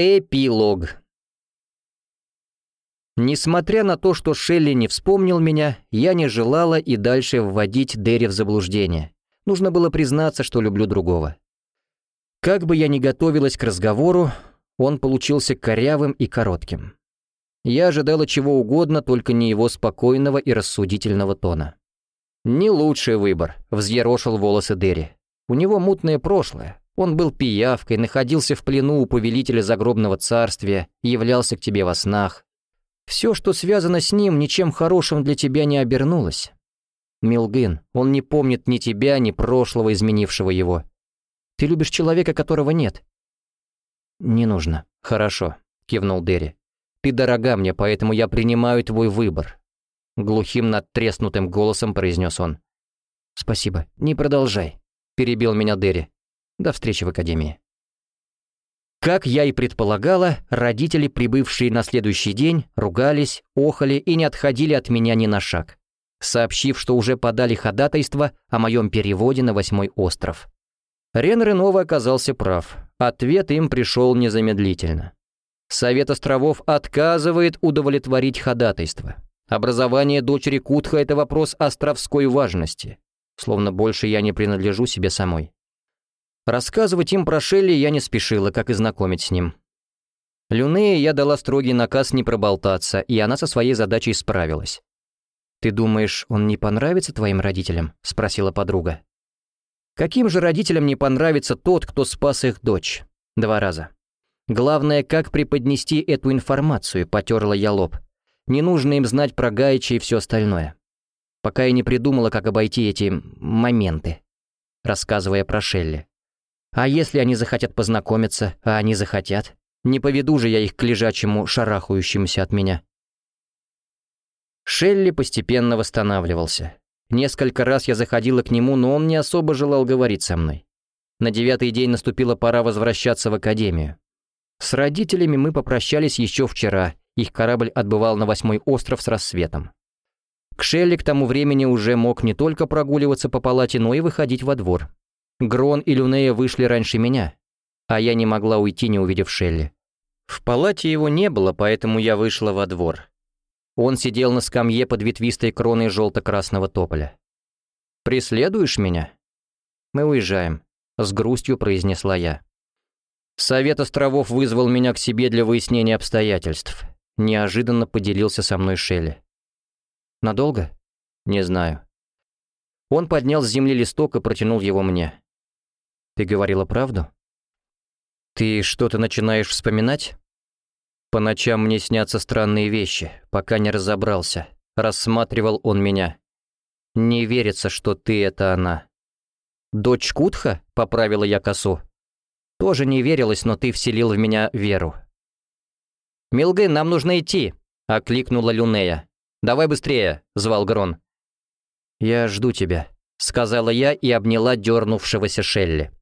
Эпилог. Несмотря на то, что Шелли не вспомнил меня, я не желала и дальше вводить Дерри в заблуждение. Нужно было признаться, что люблю другого. Как бы я ни готовилась к разговору, он получился корявым и коротким. Я ожидала чего угодно, только не его спокойного и рассудительного тона. «Не лучший выбор», — взъерошил волосы Дерри. «У него мутное прошлое, он был пиявкой, находился в плену у повелителя загробного царствия, являлся к тебе во снах. Все, что связано с ним, ничем хорошим для тебя не обернулось. Милгин, он не помнит ни тебя, ни прошлого, изменившего его. Ты любишь человека, которого нет. Не нужно. Хорошо, кивнул Дерри. Ты дорога мне, поэтому я принимаю твой выбор. Глухим надтреснутым голосом произнес он. Спасибо, не продолжай, перебил меня Дерри. До встречи в академии. Как я и предполагала, родители, прибывшие на следующий день, ругались, охали и не отходили от меня ни на шаг, сообщив, что уже подали ходатайство о моем переводе на восьмой остров. Рен Ренова оказался прав. Ответ им пришел незамедлительно. Совет островов отказывает удовлетворить ходатайство. Образование дочери Кутха – это вопрос островской важности. Словно больше я не принадлежу себе самой. Рассказывать им про Шелли я не спешила, как и знакомить с ним. Люнее я дала строгий наказ не проболтаться, и она со своей задачей справилась. «Ты думаешь, он не понравится твоим родителям?» — спросила подруга. «Каким же родителям не понравится тот, кто спас их дочь?» Два раза. «Главное, как преподнести эту информацию», — потерла я лоб. «Не нужно им знать про Гайча и все остальное. Пока я не придумала, как обойти эти моменты», рассказывая про Шелли. А если они захотят познакомиться, а они захотят? Не поведу же я их к лежачему, шарахающемуся от меня. Шелли постепенно восстанавливался. Несколько раз я заходила к нему, но он не особо желал говорить со мной. На девятый день наступила пора возвращаться в академию. С родителями мы попрощались еще вчера, их корабль отбывал на восьмой остров с рассветом. К Шелли к тому времени уже мог не только прогуливаться по палате, но и выходить во двор. Грон и Люнея вышли раньше меня, а я не могла уйти, не увидев Шелли. В палате его не было, поэтому я вышла во двор. Он сидел на скамье под ветвистой кроной желто-красного тополя. «Преследуешь меня?» «Мы уезжаем», — с грустью произнесла я. Совет островов вызвал меня к себе для выяснения обстоятельств. Неожиданно поделился со мной Шелли. «Надолго?» «Не знаю». Он поднял с земли листок и протянул его мне. Ты говорила правду? Ты что-то начинаешь вспоминать? По ночам мне снятся странные вещи, пока не разобрался. Рассматривал он меня. Не верится, что ты — это она. Дочь Кутха? — поправила я косу. Тоже не верилось, но ты вселил в меня веру. «Милгын, нам нужно идти!» — окликнула Люнея. «Давай быстрее!» — звал Грон. «Я жду тебя», — сказала я и обняла дернувшегося Шелли.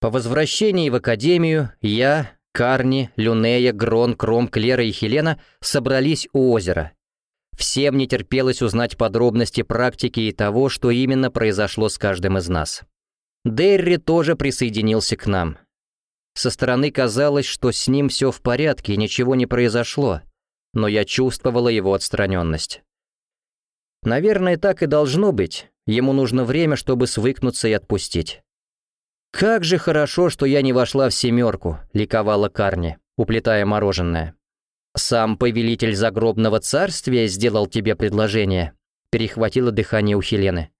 По возвращении в академию я, Карни, Люнея, Грон, Кром, Клера и Хелена собрались у озера. Всем не терпелось узнать подробности практики и того, что именно произошло с каждым из нас. Дерри тоже присоединился к нам. Со стороны казалось, что с ним все в порядке и ничего не произошло, но я чувствовала его отстраненность. Наверное, так и должно быть. Ему нужно время, чтобы свыкнуться и отпустить. «Как же хорошо, что я не вошла в семерку», — ликовала Карни, уплетая мороженое. «Сам повелитель загробного царствия сделал тебе предложение», — перехватило дыхание у Хелены.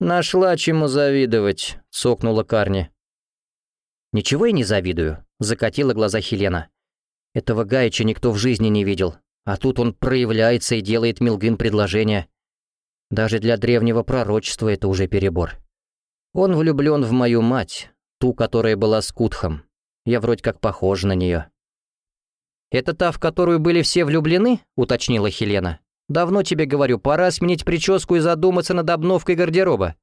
«Нашла чему завидовать», — цокнула Карни. «Ничего я не завидую», — закатила глаза Хелена. «Этого Гаича никто в жизни не видел, а тут он проявляется и делает Милгин предложение. Даже для древнего пророчества это уже перебор». Он влюблен в мою мать, ту, которая была с Кутхом. Я вроде как похож на нее. «Это та, в которую были все влюблены?» — уточнила Хелена. «Давно тебе говорю, пора сменить прическу и задуматься над обновкой гардероба».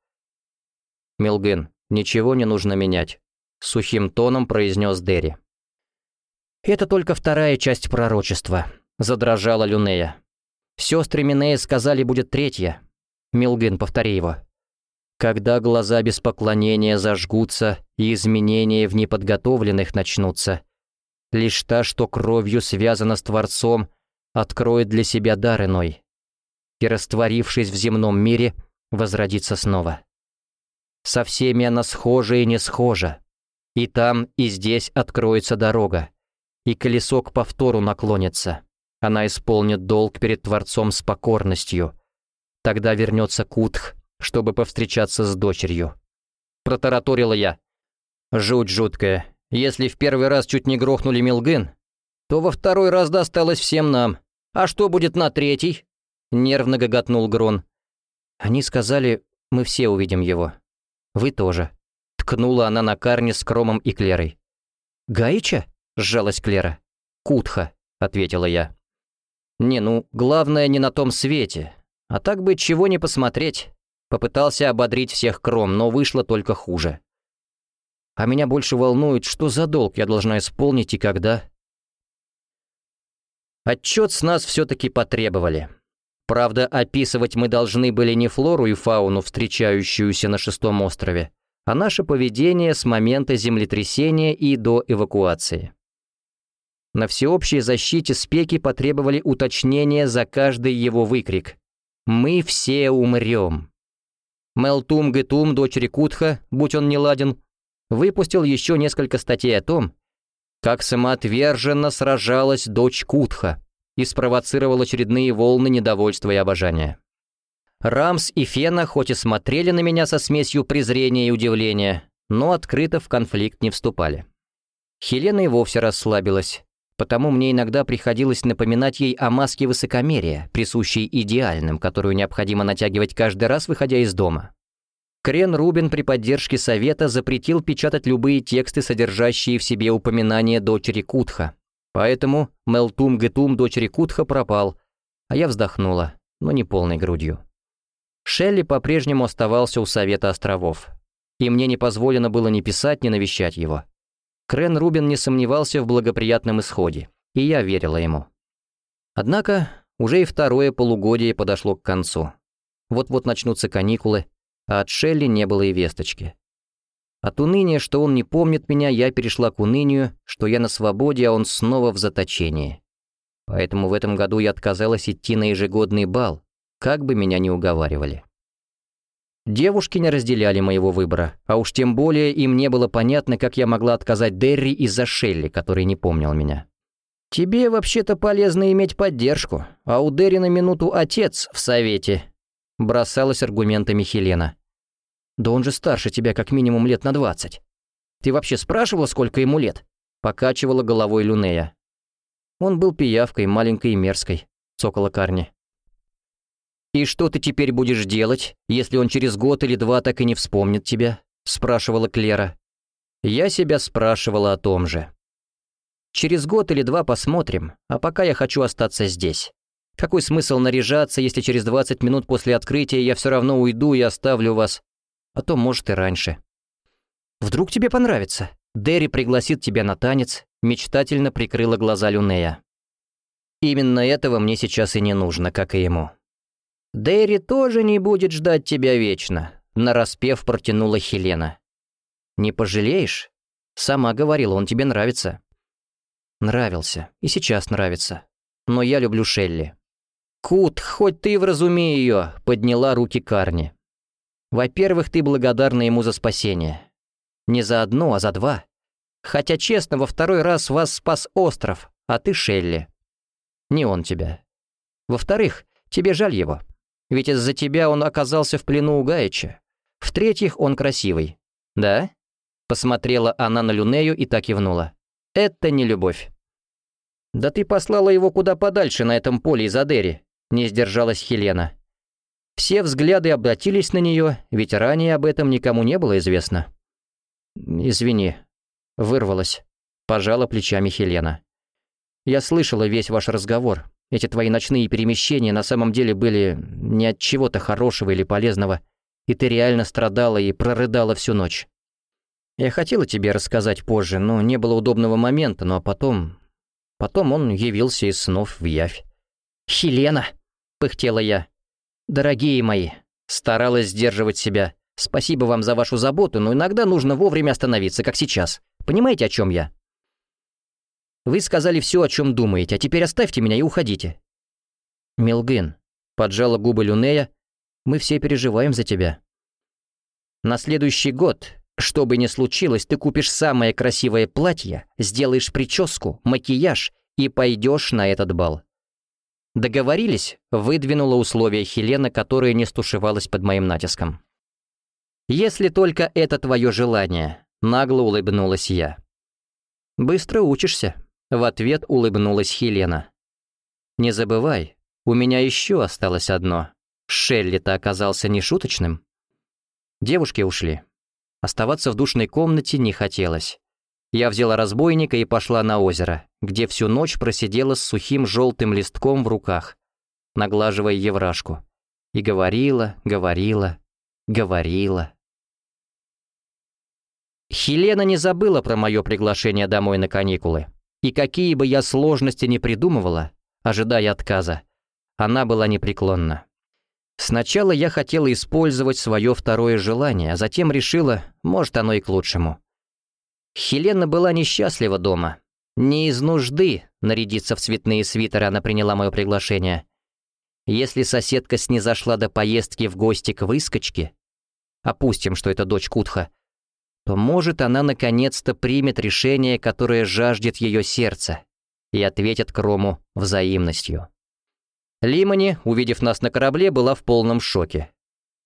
«Милген, ничего не нужно менять», — сухим тоном произнес Дерри. «Это только вторая часть пророчества», — задрожала Люнея. «Сестры Минея сказали, будет третья. Милген, повтори его». Когда глаза без поклонения зажгутся и изменения в неподготовленных начнутся, лишь та, что кровью связана с Творцом, откроет для себя дар иной и, растворившись в земном мире, возродится снова. Со всеми она схожа и не схожа, и там, и здесь откроется дорога, и колесо к повтору наклонится. Она исполнит долг перед Творцом с покорностью. Тогда вернется Кутх, чтобы повстречаться с дочерью. Протараторила я. Жуть жуткая. Если в первый раз чуть не грохнули Милгын, то во второй раз досталось всем нам. А что будет на третий? Нервно гоготнул Грон. Они сказали, мы все увидим его. Вы тоже. Ткнула она на Карне с Кромом и Клерой. «Гаича?» — сжалась Клера. «Кутха», — ответила я. «Не, ну, главное не на том свете. А так бы чего не посмотреть». Попытался ободрить всех Кром, но вышло только хуже. А меня больше волнует, что за долг я должна исполнить и когда. Отчет с нас все-таки потребовали. Правда, описывать мы должны были не флору и фауну, встречающуюся на шестом острове, а наше поведение с момента землетрясения и до эвакуации. На всеобщей защите спеки потребовали уточнения за каждый его выкрик. «Мы все умрем». Мелтум Гетум, дочери Кутха, будь он не ладен, выпустил еще несколько статей о том, как самоотверженно сражалась дочь Кутха и спровоцировал очередные волны недовольства и обожания. Рамс и Фена хоть и смотрели на меня со смесью презрения и удивления, но открыто в конфликт не вступали. Хелена и вовсе расслабилась, потому мне иногда приходилось напоминать ей о маске высокомерия, присущей идеальным, которую необходимо натягивать каждый раз, выходя из дома. Крен Рубин при поддержке совета запретил печатать любые тексты, содержащие в себе упоминания дочери Кутха. Поэтому Мелтум Гетум дочери Кутха пропал, а я вздохнула, но не полной грудью. Шелли по-прежнему оставался у Совета островов, и мне не позволено было ни писать, ни навещать его. Крен Рубин не сомневался в благоприятном исходе, и я верила ему. Однако уже и второе полугодие подошло к концу. Вот-вот начнутся каникулы, а от Шелли не было и весточки. От уныния, что он не помнит меня, я перешла к унынию, что я на свободе, а он снова в заточении. Поэтому в этом году я отказалась идти на ежегодный бал, как бы меня ни уговаривали. Девушки не разделяли моего выбора, а уж тем более им не было понятно, как я могла отказать Дерри из-за Шелли, который не помнил меня. «Тебе вообще-то полезно иметь поддержку, а у Дерри на минуту отец в совете», — бросалась аргументами Хелена. «Да он же старше тебя как минимум лет на двадцать. Ты вообще спрашивала, сколько ему лет?» — покачивала головой Люнея. Он был пиявкой, маленькой и мерзкой, цокола Карни. «И что ты теперь будешь делать, если он через год или два так и не вспомнит тебя?» — спрашивала Клера. Я себя спрашивала о том же. «Через год или два посмотрим, а пока я хочу остаться здесь. Какой смысл наряжаться, если через 20 минут после открытия я все равно уйду и оставлю вас? А то, может, и раньше». «Вдруг тебе понравится? Дерри пригласит тебя на танец», — мечтательно прикрыла глаза Люнея. «Именно этого мне сейчас и не нужно, как и ему». «Дэри тоже не будет ждать тебя вечно», — нараспев протянула Хелена. «Не пожалеешь? Сама говорила, он тебе нравится». «Нравился. И сейчас нравится. Но я люблю Шелли». «Кут, хоть ты вразуми ее», — подняла руки Карни. «Во-первых, ты благодарна ему за спасение. Не за одно, а за два. Хотя, честно, во второй раз вас спас остров, а ты Шелли. Не он тебя. Во-вторых, тебе жаль его. Ведь из-за тебя он оказался в плену у Гаича. В-третьих, он красивый. Да? Посмотрела она на Люнею и так кивнула. Это не любовь. Да ты послала его куда подальше на этом поле из Адери, не сдержалась Хелена. Все взгляды обратились на нее, ведь ранее об этом никому не было известно. «Извини», — вырвалась, пожала плечами Хелена. «Я слышала весь ваш разговор, эти твои ночные перемещения на самом деле были не от чего-то хорошего или полезного, и ты реально страдала и прорыдала всю ночь. Я хотела тебе рассказать позже, но не было удобного момента, ну а потом... Потом он явился из снов в явь. «Хелена!» — пыхтела я. «Дорогие мои!» — старалась сдерживать себя. Спасибо вам за вашу заботу, но иногда нужно вовремя остановиться, как сейчас. Понимаете, о чем я? Вы сказали все, о чем думаете, а теперь оставьте меня и уходите. Милгин, поджала губы Люнея, мы все переживаем за тебя. На следующий год, что бы ни случилось, ты купишь самое красивое платье, сделаешь прическу, макияж и пойдешь на этот бал. Договорились, выдвинула условия Хелена, которая не стушевалась под моим натиском. «Если только это твое желание», — нагло улыбнулась я. «Быстро учишься», — в ответ улыбнулась Хелена. «Не забывай, у меня еще осталось одно. Шелли-то оказался нешуточным». Девушки ушли. Оставаться в душной комнате не хотелось. Я взяла разбойника и пошла на озеро, где всю ночь просидела с сухим желтым листком в руках, наглаживая еврашку. И говорила, говорила, говорила. Хелена не забыла про мое приглашение домой на каникулы. И какие бы я сложности ни придумывала, ожидая отказа, она была непреклонна. Сначала я хотела использовать свое второе желание, а затем решила, может, оно и к лучшему. Хелена была несчастлива дома. Не из нужды нарядиться в цветные свитеры она приняла мое приглашение. Если соседка снизошла до поездки в гости к выскочке, опустим, что это дочь Кутха, может, она наконец-то примет решение, которое жаждет ее сердце, и ответит Крому взаимностью. Лимани, увидев нас на корабле, была в полном шоке.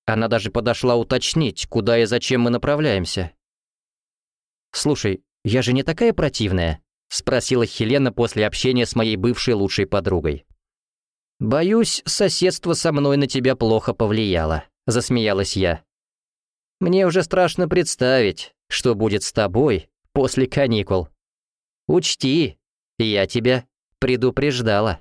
Она даже подошла уточнить, куда и зачем мы направляемся. «Слушай, я же не такая противная?» — спросила Хелена после общения с моей бывшей лучшей подругой. «Боюсь, соседство со мной на тебя плохо повлияло», — засмеялась я. Мне уже страшно представить, что будет с тобой после каникул. Учти, я тебя предупреждала.